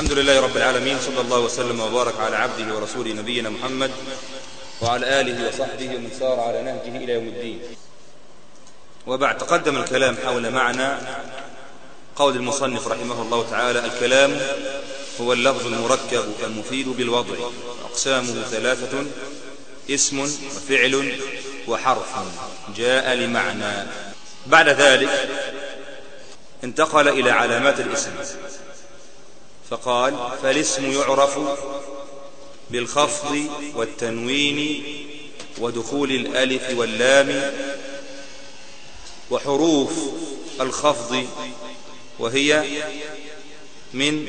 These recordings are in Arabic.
الحمد لله رب العالمين صلى الله وسلم وبارك على عبده ورسوله نبينا محمد وعلى آله وصحبه ومن سار على نهجه إلى يوم الدين. وبعد تقدم الكلام حول معنى قول المصنف رحمه الله تعالى الكلام هو اللفظ المركب المفيد بالوضع أقسامه ثلاثة اسم وفعل وحرف جاء لمعنى. بعد ذلك انتقل إلى علامات الاسم. فقال فالاسم يعرف بالخفض والتنوين ودخول الألف واللام وحروف الخفض وهي من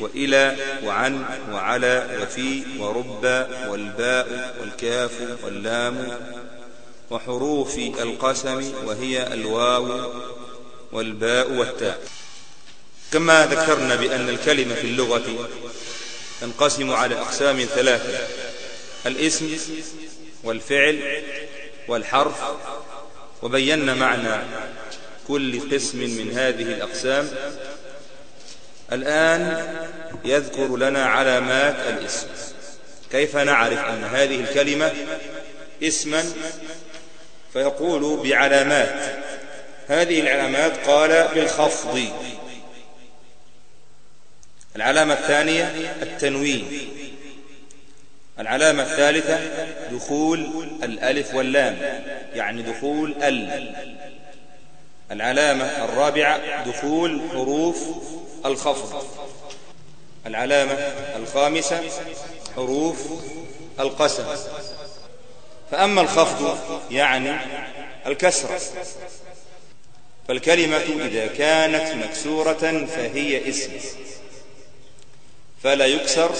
وإلى وعن وعلى وفي ورب والباء والكاف واللام وحروف القسم وهي الواو والباء والتاء. كما ذكرنا بأن الكلمة في اللغة تنقسم على أقسام ثلاثة الاسم والفعل والحرف وبينا معنى كل قسم من هذه الأقسام. الآن يذكر لنا علامات الاسم. كيف نعرف أن هذه الكلمة اسما؟ فيقول بعلامات. هذه العلامات قال بالخفض. العلامة الثانية التنوين. العلامة الثالثة دخول الألف واللام يعني دخول ال. العلامة الرابعة دخول حروف الخفض. العلامة الخامسة حروف القسم. فأما الخفض يعني الكسرة. فالكلمة إذا كانت مكسورة فهي اسم. فلا يكسر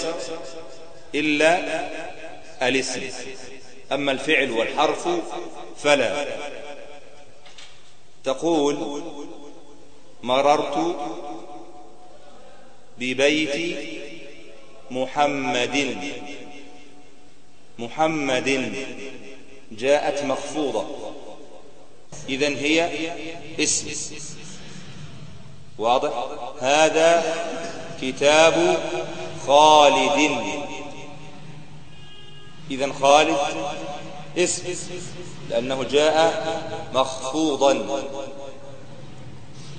إلا الاسم. أما الفعل والحرف فلا. تقول مررت ببيت محمد. محمد جاءت مخفوضة. إذن هي اسم. واضح؟ هذا كتاب خالد. إذن خالد اسم لأنه جاء مخفوضا.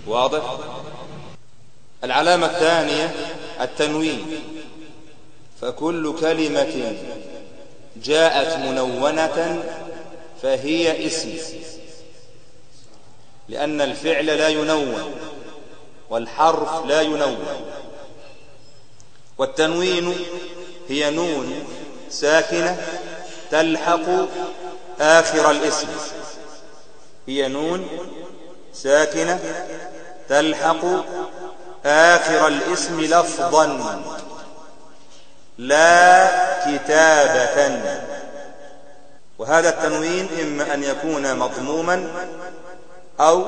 واضح؟ العلامة الثانية التنوين. فكل كلمة جاءت منونة فهي اسم لأن الفعل لا ينون والحرف لا ينون. والتنوين هي نون ساكنة تلحق آخر الاسم. هي نون ساكنة تلحق آخر الاسم لفظا. لا كتابة. وهذا التنوين إما أن يكون مضموما أو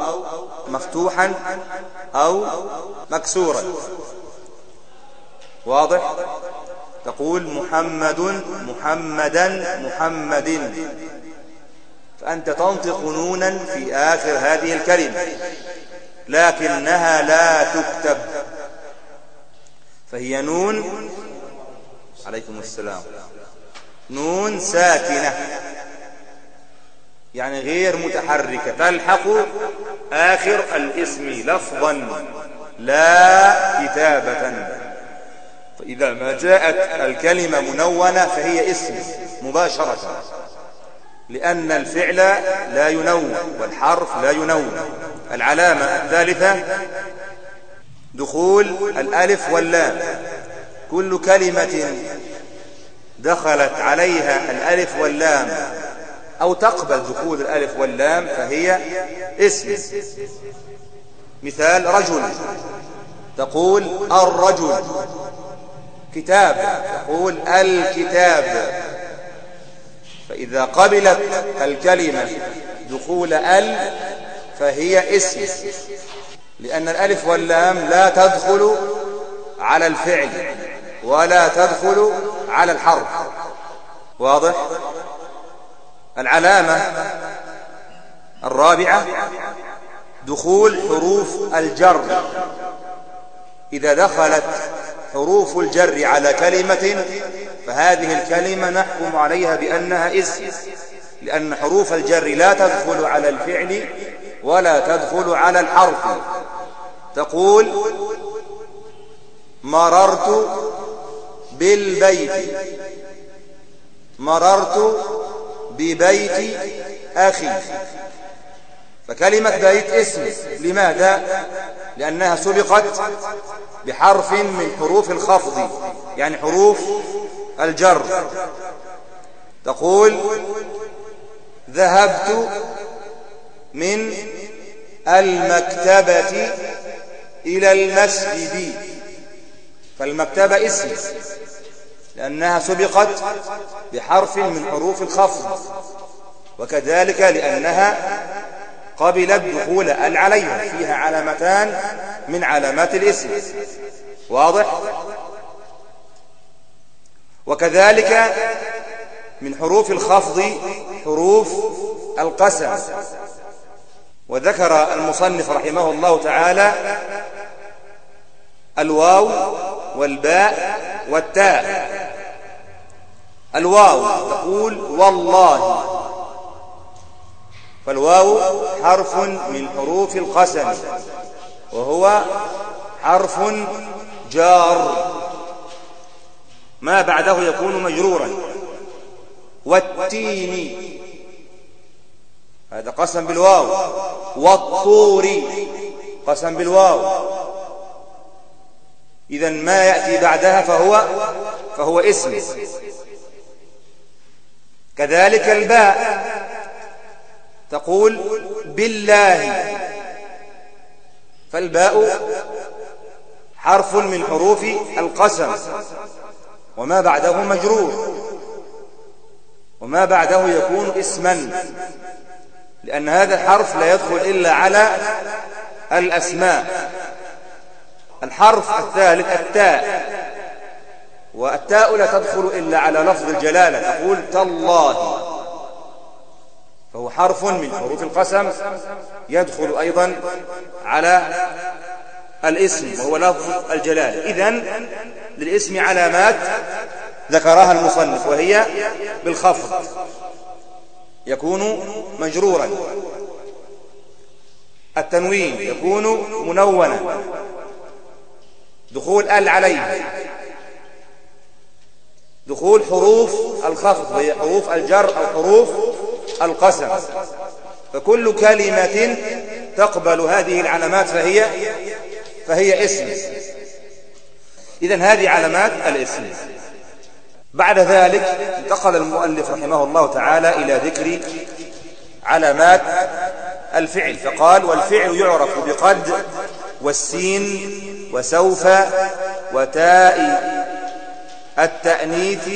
مفتوحا أو مكسورا. واضح؟ تقول محمد محمدا محمد. فأنت تنطق نونا في آخر هذه الكلمة. لكنها لا تكتب. فهي نون. عليكم السلام. نون ساكنة. يعني غير متحركة. تلحق آخر الاسم لفظا. لا كتابة. فإذا ما جاءت الكلمة منونة فهي اسم مباشرة. لأن الفعل لا ينون والحرف لا ينون. العلامة الثالثة دخول الألف واللام. كل كلمة دخلت عليها الألف واللام أو تقبل دخول الألف واللام فهي اسم. مثال رجل. تقول الرجل. كتاب تقول الكتاب. فإذا قبلت الكلمة دخول ال فهي اسم لأن الألف واللام لا تدخل على الفعل ولا تدخل على الحرف. واضح؟ العلامة الرابعة دخول حروف الجر. إذا دخلت حروف الجر على كلمة فهذه الكلمة نحكم عليها بأنها اسم لأن حروف الجر لا تدخل على الفعل ولا تدخل على الحرف تقول مررت بالبيت مررت ببيت أخي فكلمة بيت اسم لماذا؟ لأنها سبقت بحرف من حروف الخفض يعني حروف الجر. تقول ذهبت من المكتبة إلى المسجد. فالمكتبة اسم لأنها سبقت بحرف من حروف الخفض. وكذلك لأنها قبلت دخول ال عليها فيها علامتان من علامات الاسم. واضح؟ وكذلك من حروف الخفض حروف القسم. وذكر المصنف رحمه الله تعالى الواو والباء والتاء. الواو تقول والله. فالواو حرف من حروف القسم وهو حرف جار. ما بعده يكون مجرورا. والتين هذا قسم بالواو. والطور قسم بالواو. إذا ما يأتي بعدها فهو فهو اسم. كذلك الباء. تقول بالله. فالباء حرف من حروف القسم. وما بعده مجرور. وما بعده يكون اسما. لأن هذا الحرف لا يدخل إلا على الأسماء. الحرف الثالث التاء. والتاء لا تدخل إلا على لفظ الجلالة. تقول تالله. فهو حرف من حروف القسم يدخل أيضا على الاسم وهو لفظ الجلالة إذن للاسم علامات ذكرها المصنف وهي بالخفض. يكون مجرورا. التنوين يكون منونا. دخول ال عليه. دخول حروف الخفض وهي حروف الجر أو حروف القسم. فكل كلمة تقبل هذه العلامات فهي فهي اسم. إذا هذه علامات الاسم. بعد ذلك انتقل المؤلف رحمه الله تعالى إلى ذكر علامات الفعل. فقال والفعل يعرف بقد والسين وسوف وتاء التأنيث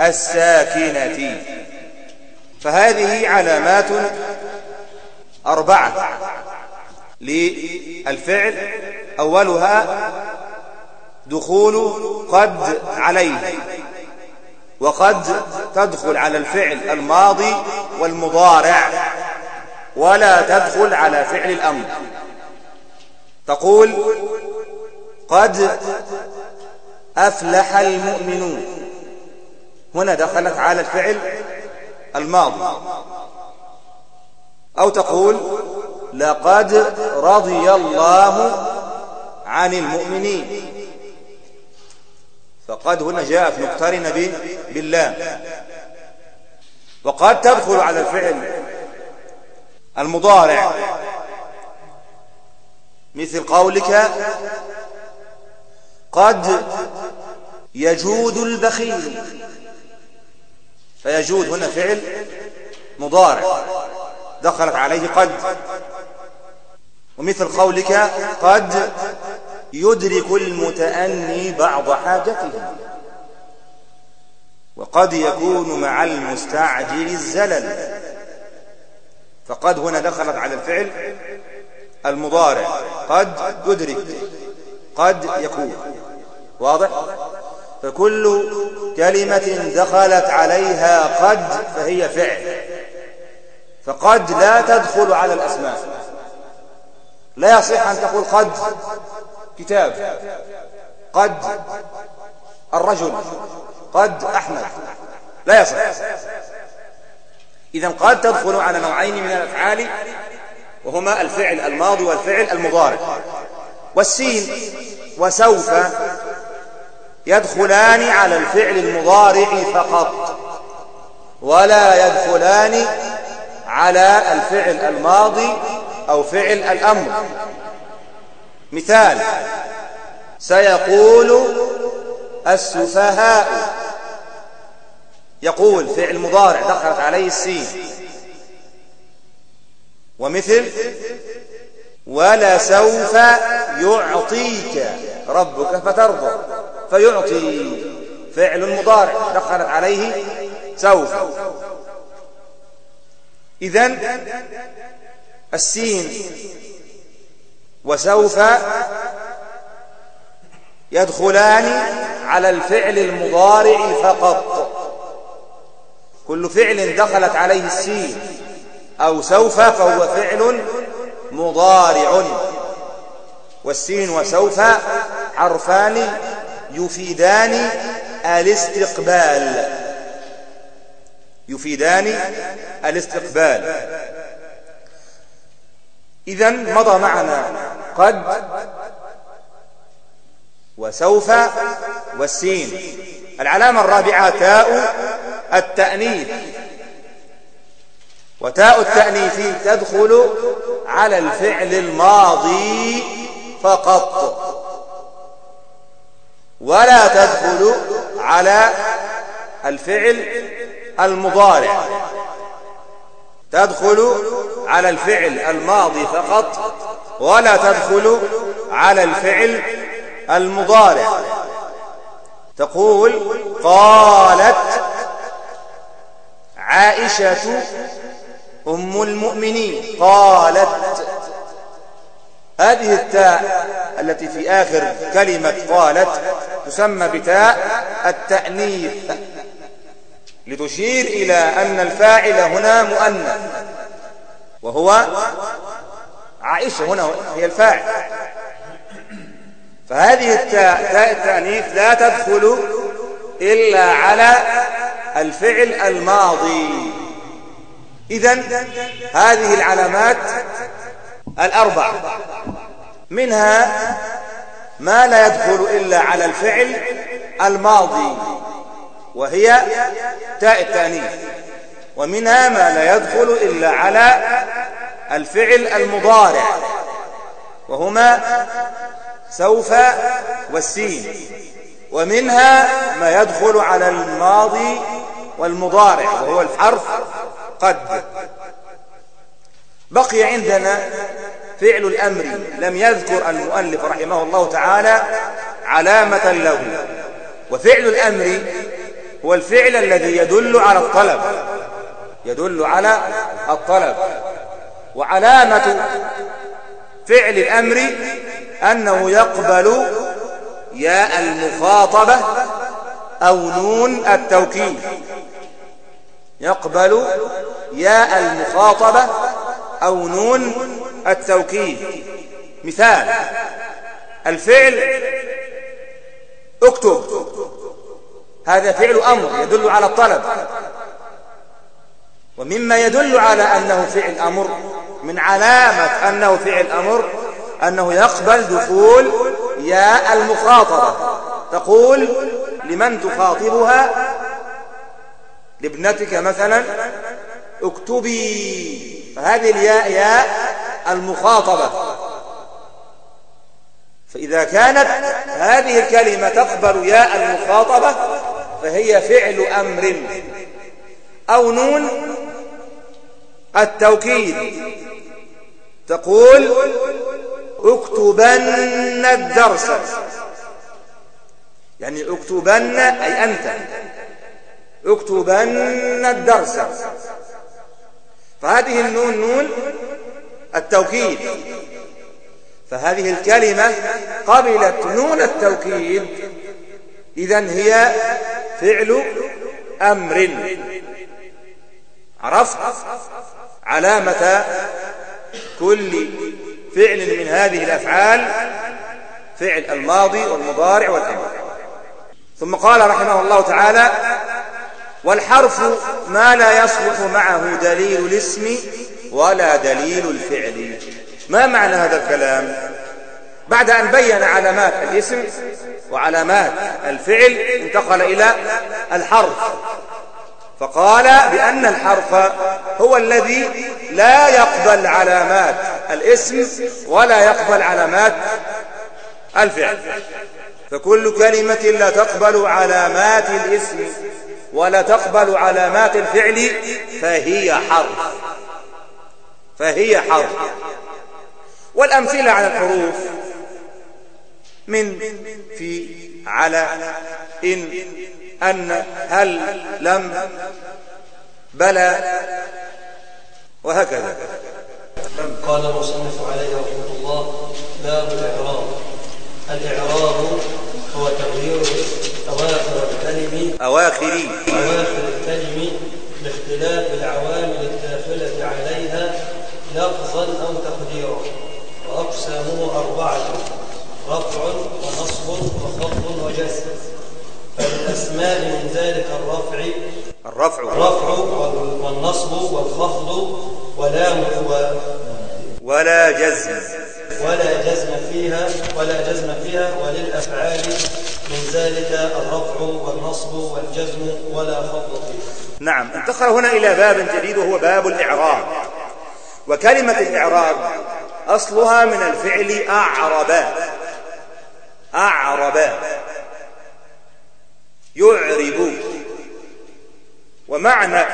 الساكنة. فهذه علامات أربعة للفعل أولها دخول قد عليه وقد تدخل على الفعل الماضي والمضارع ولا تدخل على فعل الأمر. تقول قد أفلح المؤمنون. هنا دخلت على الفعل الماضي. أو تقول لقد رضي الله عن المؤمنين. فقد هنا جاءت مقترنة بالله. وقد تدخل على الفعل المضارع. مثل قولك قد يجود البخيل. فيجود هنا فعل مضارع. دخلت عليه قد. ومثل قولك قد يدرك المتأني بعض حاجته. وقد يكون مع المستعجل الزلل. فقد هنا دخلت على الفعل المضارع. قد يدرك. قد يكون. واضح؟ فكل كلمة دخلت عليها قد فهي فعل. فقد لا تدخل على الأسماء. لا يصح أن تقول قد كتاب. قد الرجل. قد أحمد. لا يصح. إذا قد تدخل على نوعين من الأفعال وهما الفعل الماضي والفعل المضارع. والسين وسوف يدخلان على الفعل المضارع فقط ولا يدخلان على الفعل الماضي أو فعل الأمر. مثال سيقول السفهاء. يقول فعل مضارع دخلت عليه السين. ومثل ولسوف يعطيك ربك فترضى. فيعطي فعل مضارع دخلت عليه سوف. إذن السين وسوف يدخلان على الفعل المضارع فقط. كل فعل دخلت عليه السين أو سوف فهو فعل مضارع. والسين وسوف حرفان يفيدان الاستقبال. يفيدان الاستقبال. إذا مضى معنا قد وسوف والسين. العلامة الرابعة تاء التأنيث. وتاء التأنيث تدخل على الفعل الماضي فقط. ولا تدخل على الفعل المضارع. تدخل على الفعل الماضي فقط ولا تدخل على الفعل المضارع. تقول قالت عائشة أم المؤمنين قالت هذه التاء التي في آخر كلمة قالت تسمى بتاء التأنيث لتشير إلى أن الفاعل هنا مؤنث وهو عائشة هنا هي الفاعل. فهذه التاء تاء التأنيث لا تدخل إلا على الفعل الماضي. إذا هذه العلامات الأربع منها ما لا يدخل إلا على الفعل الماضي وهي تاء التأنيث. ومنها ما لا يدخل إلا على الفعل المضارع وهما سوف والسين. ومنها ما يدخل على الماضي والمضارع وهو الحرف قد. بقي عندنا فعل الأمر لم يذكر المؤلف رحمه الله تعالى علامة له. وفعل الأمر هو الفعل الذي يدل على الطلب. يدل على الطلب. وعلامة فعل الأمر أنه يقبل ياء المخاطبة أو نون التوكيد يقبل ياء المخاطبة أو نون التوكيد. مثال الفعل اكتب. هذا فعل أمر يدل على الطلب. ومما يدل على أنه فعل أمر من علامة أنه فعل أمر أنه يقبل دخول ياء المخاطبة. تقول لمن تخاطبها؟ لابنتك مثلا؟ اكتبي. فهذه الياء ياء المخاطبة. فإذا كانت هذه الكلمة تقبل ياء المخاطبة فهي فعل أمر. أو نون التوكيد. تقول اكتبن الدرس. يعني اكتبن أي أنت. اكتبن الدرس. فهذه النون نون التوكيد. فهذه الكلمة قبلت نون التوكيد. إذا هي فعل أمر. عرفت علامة كل فعل من هذه الأفعال؟ فعل الماضي والمضارع والأمر ثم قال رحمه الله تعالى والحرف ما لا يصلح معه دليل الاسم ولا دليل الفعل. ما معنى هذا الكلام؟ بعد أن بين علامات الاسم وعلامات الفعل انتقل إلى الحرف. فقال بأن الحرف هو الذي لا يقبل علامات الاسم ولا يقبل علامات الفعل. فكل كلمة لا تقبل علامات الاسم ولا تقبل علامات الفعل فهي حرف. فهي حرف والأمثلة على الحروف من في على إن أن هل لم بلى وهكذا. قال المصنف عليه رحمة الله باب الإعراب. الإعراب هو تغيير أواخر الكلم أواخر أواخر الكلم باختلاف العوامل عليها لفظا أو تقديرا. وأقسامه أربعة رفع ونصب وخفض وجزم. فالأسماء من ذلك الرفع الرفع. الرفع والنصب والخفض ولام و- ولا جزم. ولا جزم فيها ولا جزم فيها وللأفعال من ذلك الرفع والنصب والجزم ولا خفض فيها. نعم انتقل هنا إلى باب جديد وهو باب الإعراب. وكلمة الإعراب أصلها من الفعل أعربا أعربا يعرب. ومعنى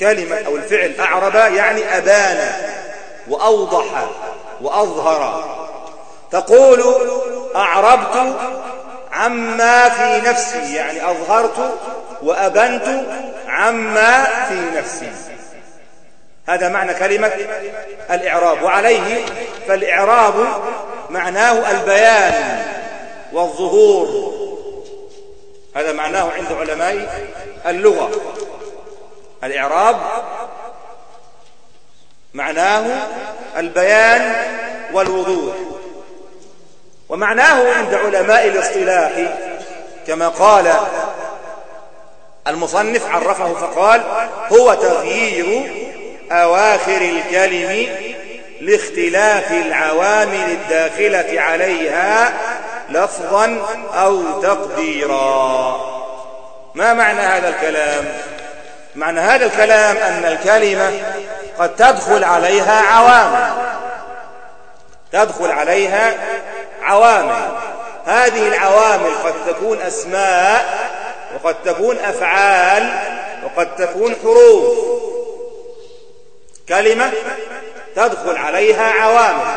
كلمة أو الفعل أعرب يعني أبان وأوضح وأظهر. تقول أعربت عما في نفسي يعني أظهرت وأبنت عما في نفسي. هذا معنى كلمة الإعراب. وعليه فالإعراب معناه البيان والظهور. هذا معناه عند علماء اللغة. الإعراب معناه البيان والوضوح. ومعناه عند علماء الاصطلاح كما قال المصنف عرفه فقال هو تغيير أواخر الكلم لاختلاف العوامل الداخلة عليها لفظا أو تقديرا. ما معنى هذا الكلام؟ معنى هذا الكلام أن الكلمة قد تدخل عليها عوامل. تدخل عليها عوامل. هذه العوامل قد تكون أسماء وقد تكون أفعال وقد تكون حروف. كلمة تدخل عليها عوامل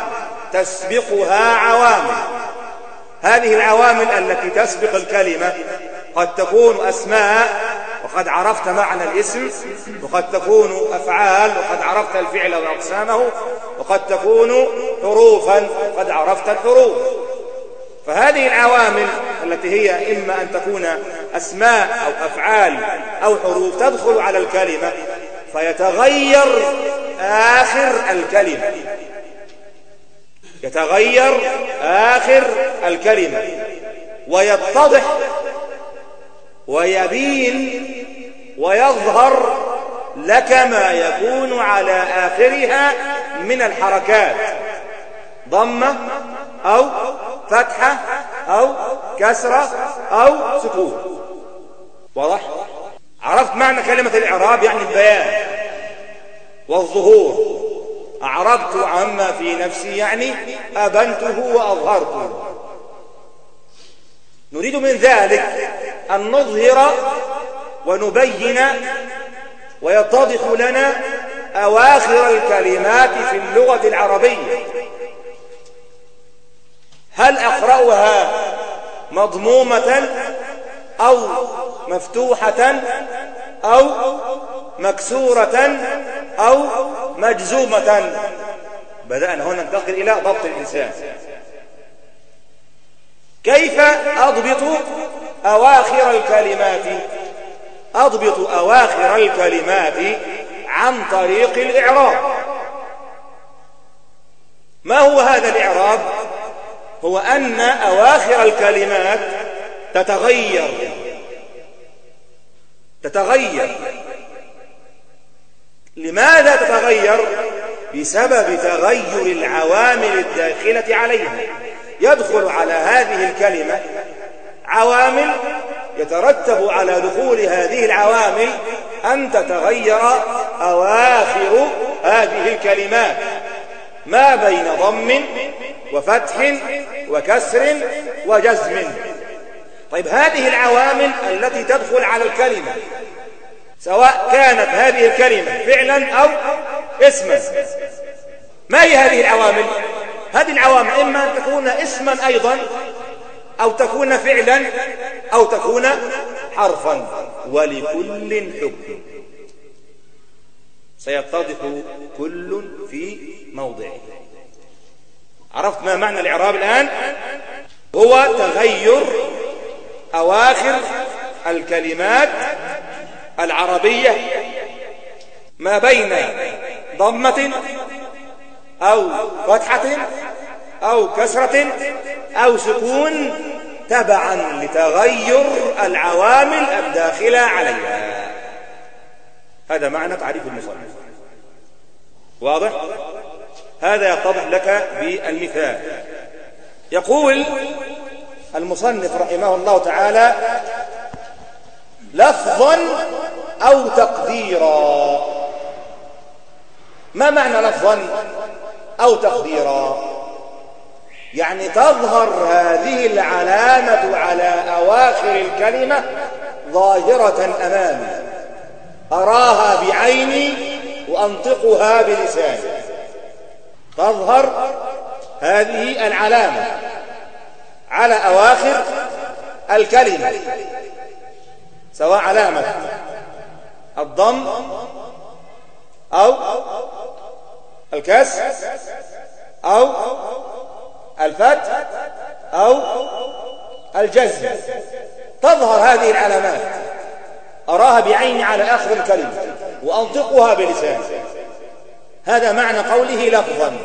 تسبقها عوامل. هذه العوامل التي تسبق الكلمة قد تكون أسماء وقد عرفت معنى الاسم وقد تكون أفعال وقد عرفت الفعل وأقسامه وقد تكون حروفا وقد عرفت الحروف. فهذه العوامل التي هي إما أن تكون أسماء أو أفعال أو حروف تدخل على الكلمة فيتغير آخر الكلمة. يتغير آخر الكلمة. ويتضح ويبين ويظهر لك ما يكون على آخرها من الحركات. ضمة أو فتحة أو كسرة أو سكون. واضح؟ عرفت معنى كلمة الإعراب يعني البيان. والظهور. أعربت عما في نفسي يعني أبنته وأظهرته نريد من ذلك أن نظهر ونبين ويتضح لنا أواخر الكلمات في اللغة العربية. هل أقرأها مضمومة أو مفتوحة؟ أو مكسورة أو مجزومة. بدأنا هنا ننتقل إلى ضبط الإنسان. كيف أضبط أواخر الكلمات؟ أضبط أواخر الكلمات عن طريق الإعراب. ما هو هذا الإعراب؟ هو أن أواخر الكلمات تتغير. تتغير. لماذا تتغير؟ بسبب تغير العوامل الداخلة عليها. يدخل على هذه الكلمة عوامل يترتب على دخول هذه العوامل أن تتغير أواخر هذه الكلمات. ما بين ضم وفتح وكسر وجزم. طيب هذه العوامل التي تدخل على الكلمة سواء كانت هذه الكلمة فعلا أو اسما. ما هي هذه العوامل؟ هذه العوامل إما أن تكون اسما أيضا أو تكون فعلا أو تكون حرفا. ولكل حكم. سيتضح كل في موضعه. عرفت ما معنى الإعراب الآن؟ هو تغير أواخر الكلمات العربية ما بين ضمة أو فتحة أو كسرة أو سكون تبعا لتغير العوامل الداخلة عليها. هذا معنى تعريف المصنف. واضح؟ هذا يتضح لك بالمثال. يقول المصنف رحمه الله تعالى لفظا أو تقديرا. ما معنى لفظا أو تقديرا؟ يعني تظهر هذه العلامة على أواخر الكلمة ظاهرة أمامي. أراها بعيني وأنطقها بلساني. تظهر هذه العلامة. على أواخر الكلمة سواء علامة الضم أو الكسر أو الفتح أو الجزم. تظهر هذه العلامات. أراها بعيني على آخر الكلمة وأنطقها بلساني. هذا معنى قوله لفظا.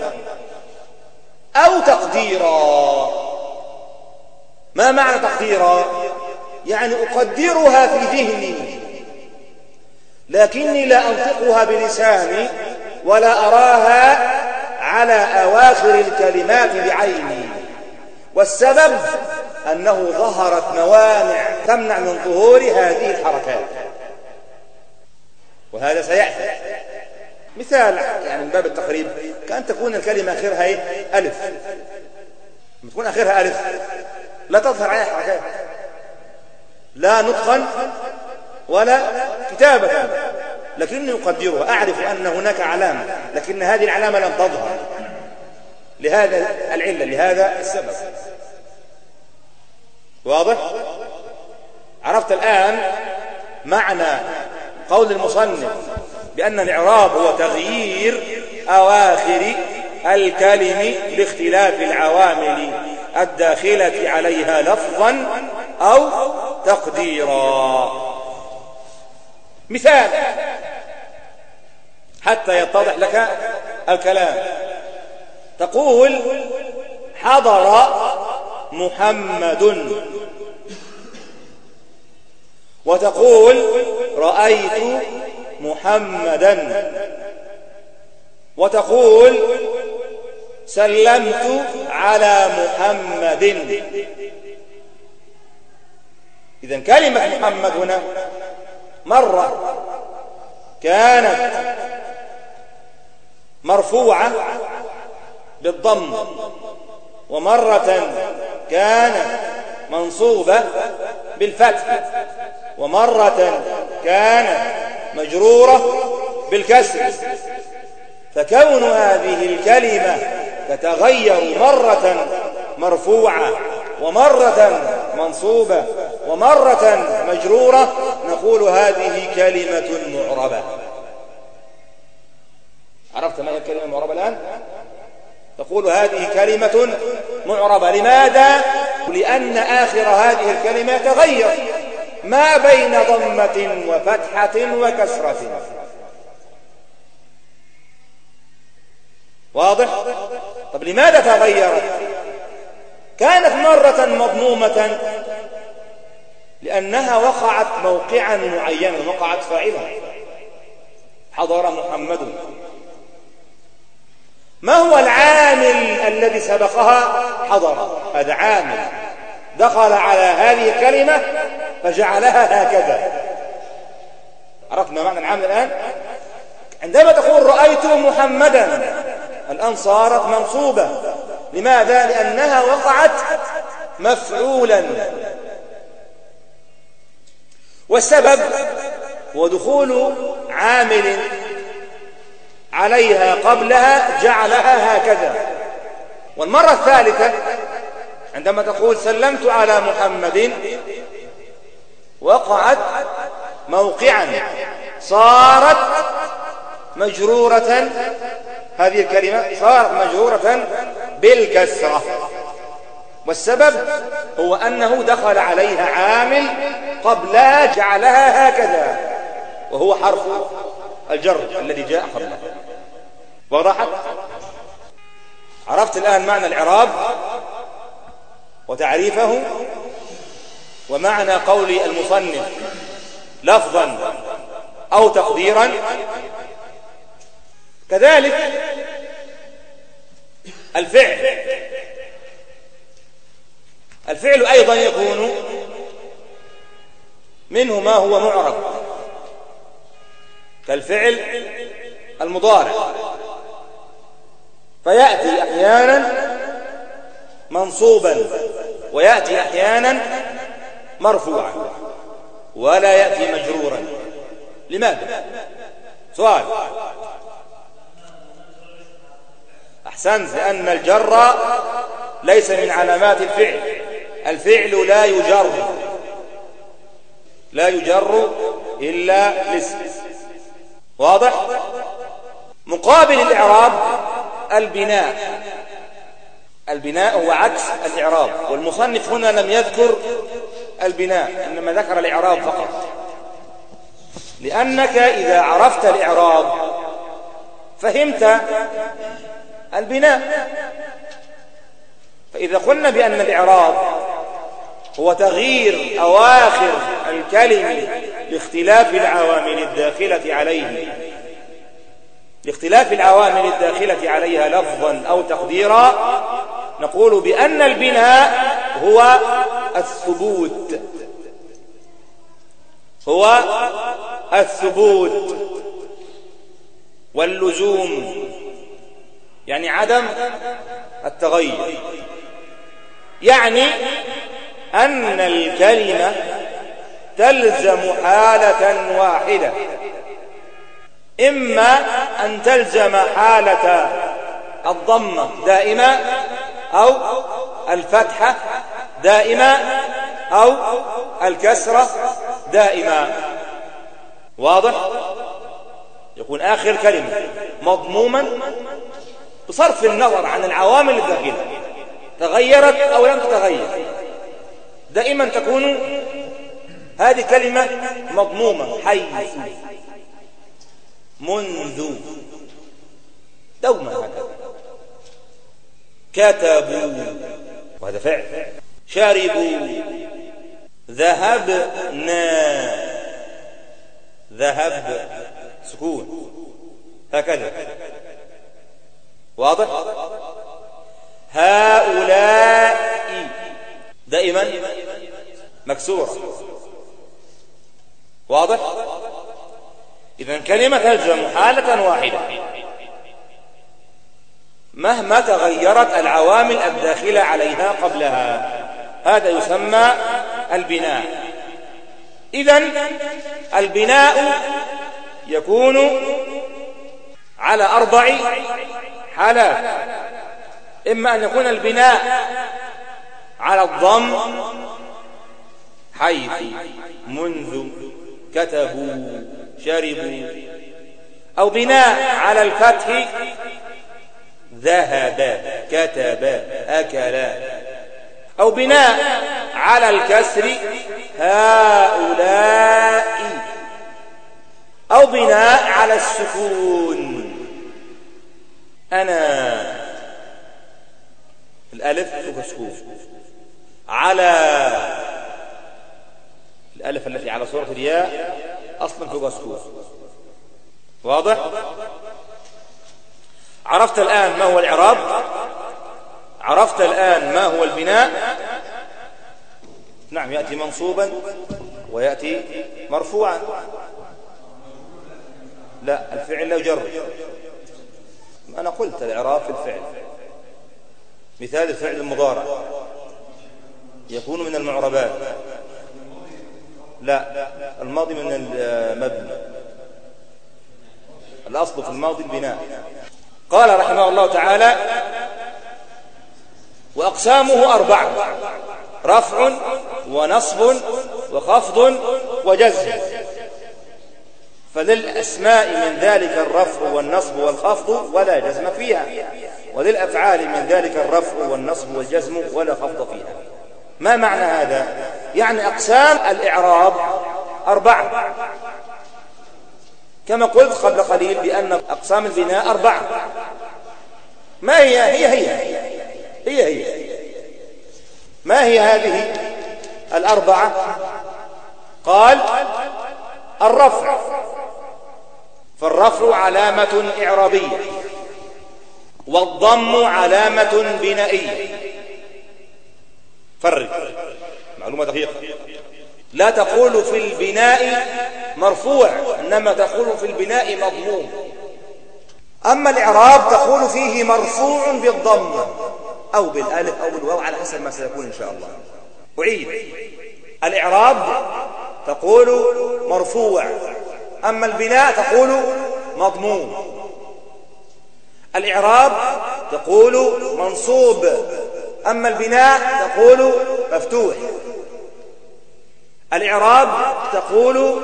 أو تقديرا. ما معنى تقديرا؟ يعني أقدرها في ذهني لكني لا أنطقها بلساني ولا أراها على أواخر الكلمات بعيني. والسبب أنه ظهرت موانع تمنع من ظهور هذه الحركات. وهذا سيأتي مثال يعني من باب التقريب كأن تكون الكلمة آخرها إيه؟ ألف. لما تكون آخرها ألف لا تظهر عليها حركات لا نطقا ولا كتابة لكني أقدرها أعرف أن هناك علامة لكن هذه العلامة لم تظهر. لهذا العلة لهذا السبب. واضح؟ عرفت الآن معنى قول المصنف بأن الإعراب هو تغيير أواخر الكلم لاختلاف العوامل. الداخلة عليها لفظا أو تقديرا. مثال. حتى يتضح لك الكلام. تقول حضر محمد. وتقول رأيت محمدا. وتقول سلمت على محمد. إذا كلمة محمد هنا مرة كانت مرفوعة بالضم ومرة كانت منصوبة بالفتح ومرة كانت مجرورة بالكسر. فكون هذه الكلمة تتغير مرة مرفوعة ومرة منصوبة ومرة مجرورة نقول هذه كلمة معربة عرفت ما هي الكلمة المعربة الآن؟ تقول هذه كلمة معربة لماذا؟ لأن آخر هذه الكلمة يتغير ما بين ضمة وفتحة وكسرة واضح؟ طب لماذا تغيرت؟ كانت مرة مضمومة لأنها وقعت موقعا معينا وقعت فاعلا. حضر محمد. ما هو العامل الذي سبقها؟ حضر. هذا عامل دخل على هذه الكلمة فجعلها هكذا. عرفنا معنى العامل الآن؟ عندما تقول رأيت محمدا. الآن صارت منصوبة. لماذا؟ لأنها وقعت مفعولا. والسبب هو دخول عامل عليها قبلها جعلها هكذا. والمرة الثالثة عندما تقول سلمت على محمد وقعت موقعا. صارت مجرورة هذه الكلمة صارت مجرورة بالكسرة. والسبب هو أنه دخل عليها عامل قبلها جعلها هكذا وهو حرف الجر الذي جاء قبله وضحت؟ عرفت الآن معنى العراب وتعريفه؟ ومعنى قول المصنف لفظا أو تقديرا كذلك الفعل الفعل أيضا يكون منه ما هو معرب كالفعل المضارع. فيأتي أحيانا منصوبا ويأتي أحيانا مرفوعا ولا يأتي مجرورا. لماذا؟ سؤال. أحسنت لأن الجر ليس من علامات الفعل. الفعل لا يجر. لا يجر إلا الاسم. واضح؟ مقابل الإعراب البناء. البناء هو عكس الإعراب. والمصنف هنا لم يذكر البناء إنما ذكر الإعراب فقط. لأنك إذا عرفت الإعراب فهمت البناء. فإذا قلنا بأن الإعراب هو تغيير أواخر الكلم لاختلاف العوامل الداخلة عليه لاختلاف العوامل الداخلة عليها لفظا أو تقديرا نقول بأن البناء هو الثبوت هو الثبوت واللزوم يعني عدم التغير. يعني أن الكلمة تلزم حالة واحدة. إما أن تلزم حالة الضمة دائما أو الفتحة دائما أو الكسرة دائما واضح؟ يكون آخر كلمة مضموما بصرف النظر عن العوامل الداخلة تغيرت أو لم تتغير. دائما تكون هذه كلمة مضمومة حيث منذ. دوما هكذا. كتبوا. وهذا فعل. شربوا ذهبنا. ذهب. سكون. هكذا. واضح؟ هؤلاء دائما مكسورة. واضح؟ إذا كلمة تلزم حالة واحدة. مهما تغيرت العوامل الداخلة عليها قبلها هذا يسمى البناء. إذا البناء يكون على أربع حالات إما أن يكون البناء على الضم حيث منذ كتبوا شربوا أو بناء على الفتح ذهب كتب أكل أو بناء على الكسر هؤلاء أو بناء على السكون أنا الألف سكون على الألف التي على صورة الياء أصلا سكون واضح؟ عرفت الآن ما هو الإعراب؟ عرفت الآن ما هو البناء؟ نعم يأتي منصوبا ويأتي مرفوعا. لا الفعل لا يجرب أنا قلت الإعراب في الفعل. مثال الفعل المضارع. يكون من المعربات. لا الماضي من المبني الأصل في الماضي البناء. قال رحمه الله تعالى وأقسامه أربعة رفع ونصب وخفض وجزم. فللأسماء من ذلك الرفع والنصب والخفض ولا جزم فيها. وللأفعال من ذلك الرفع والنصب والجزم ولا خفض فيها. ما معنى هذا؟ يعني أقسام الإعراب أربعة. كما قلت قبل قليل بأن أقسام البناء أربعة. ما هي؟ هي هي. هي هي. ما هي هذه؟ الأربعة. قال الرفع. فالرفع علامة إعرابية والضم علامة بنائية. فرق. معلومة دقيقة. لا تقول في البناء مرفوع إنما تقول في البناء مضموم. أما الإعراب تقول فيه مرفوع بالضم أو بالألف أو بالواو على حسب ما سيكون إن شاء الله. أعيد. الإعراب تقول مرفوع. أما البناء تقول مضموم. الإعراب تقول منصوب. أما البناء تقول مفتوح. الإعراب تقول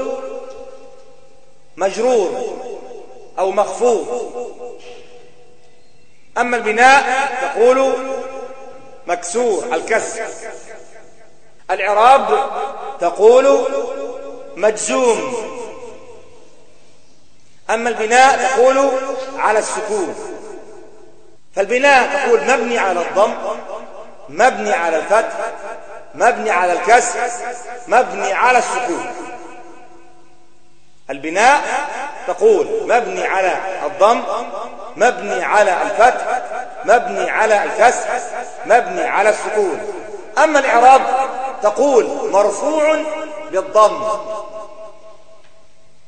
مجرور أو مخفوض. أما البناء تقول مكسور الكسر. الإعراب تقول مجزوم. أما البناء تقول على السكون. فالبناء تقول مبني على الضم مبني على الفتح مبني على الكسر مبني على السكون. البناء تقول مبني على الضم مبني على الفتح مبني على الكسر مبني على السكون. أما الإعراب تقول مرفوع بالضم.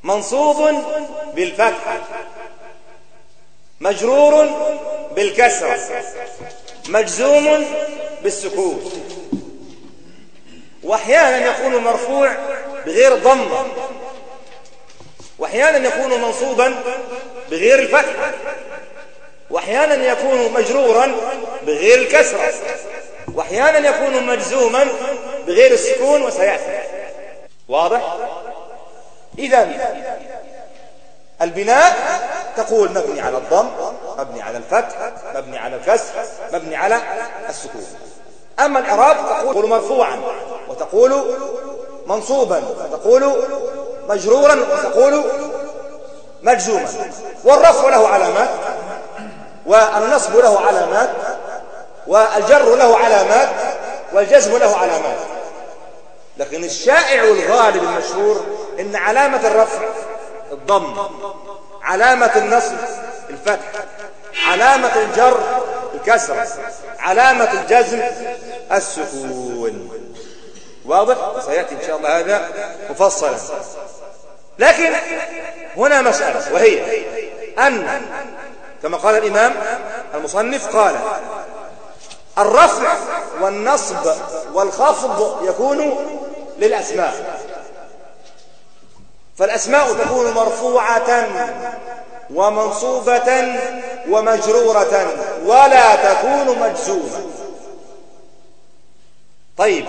منصوب بالفتح مجرور بالكسرة مجزوم بالسكون وأحيانا يكون مرفوع بغير ضمه وأحيانا يكون منصوبا بغير الفتح وأحيانا يكون مجرورا بغير الكسره وأحيانا يكون مجزوما بغير السكون وسيأتي. واضح؟ اذا البناء تقول مبني على الضم مبني على الفتح مبني على الكسر مبني على السكون. أما الإعراب تقول مرفوعا وتقول منصوبا وتقول مجرورا وتقول مجزوما. والرفع له علامات والنصب له علامات والجر له علامات والجزم له علامات. لكن الشائع والغالب المشهور إن علامة الرفع الضم علامة النصب الفتح علامة الجر الكسر علامة الجزم السكون. واضح؟ سيأتي إن شاء الله هذا مفصلا. لكن هنا مسألة وهي أن كما قال الإمام المصنف قال الرفع والنصب والخفض يكون للأسماء. فالأسماء تكون مرفوعة ومنصوبة ومجرورة ولا تكون مجزومة. طيب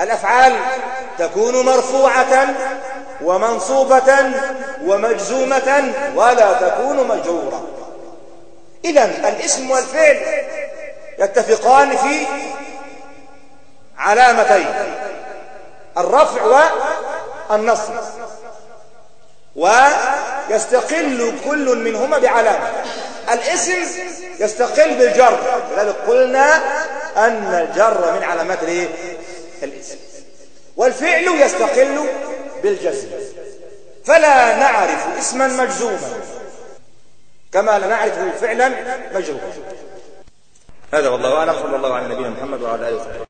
الأفعال تكون مرفوعة ومنصوبة ومجزومة ولا تكون مجرورة. إذا الاسم والفعل يتفقان في علامتين الرفع والنصب. ويستقل كل منهما بعلامة. الاسم يستقل بالجر. لذلك قلنا أن الجر من علامات الاسم. والفعل يستقل بالجزم. فلا نعرف اسما مجزوما كما لا نعرف فعلا مجروما هذا والله أعلم. صلى الله على نبينا محمد وعلى آله وصحبه.